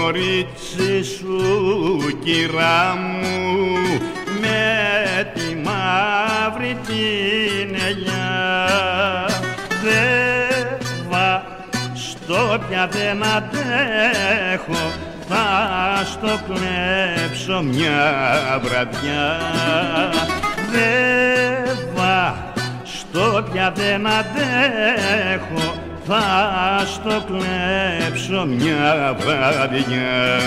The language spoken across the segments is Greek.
κορίτσι σου κυρά μου με τη μαύρη την ελιά. Δεύα στο πια δεν αντέχω θα στο κλέψω μια βραδιά. Δεύα στο πια δεν αντέχω θα στο κλέψω μια βραδιά.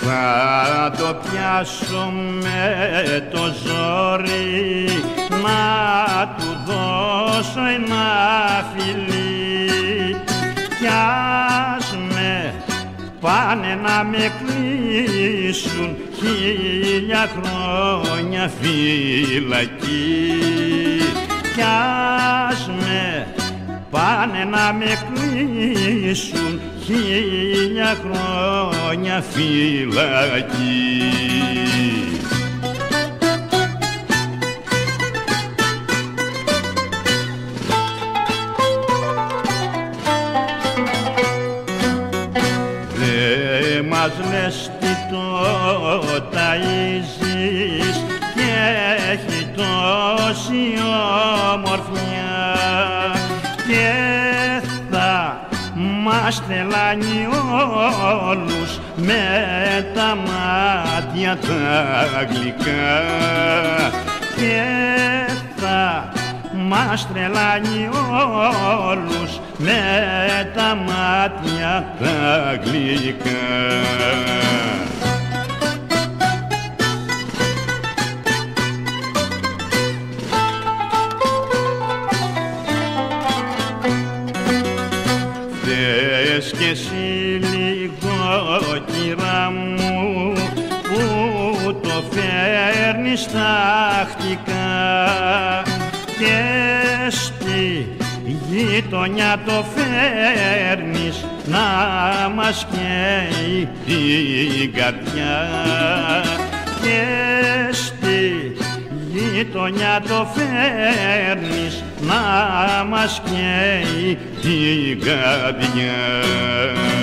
Θα το πιάσω με το ζόρι να του δώσω ένα φιλί. Κι ας με πάνε να με κλείσουν χίλια χρόνια φυλακή κι ας με πάνε να με κλείσουν χίλια χρόνια φυλακή. Δε μας λες τι το ταΐζεις και έχει τόση ομορφιά. Και θα μας τρελάνει όλους με τα μάτια τα γλυκά και θα μας τρελάνει όλους με τα μάτια τα γλυκά. Θες κι εσύ λίγο κυρά μου που το φέρνεις τακτικά και στη γειτονιά το φέρνεις να μας καίει την καρδιά και στη γειτονιά το φέρνεις να μας καίει την καρδιά.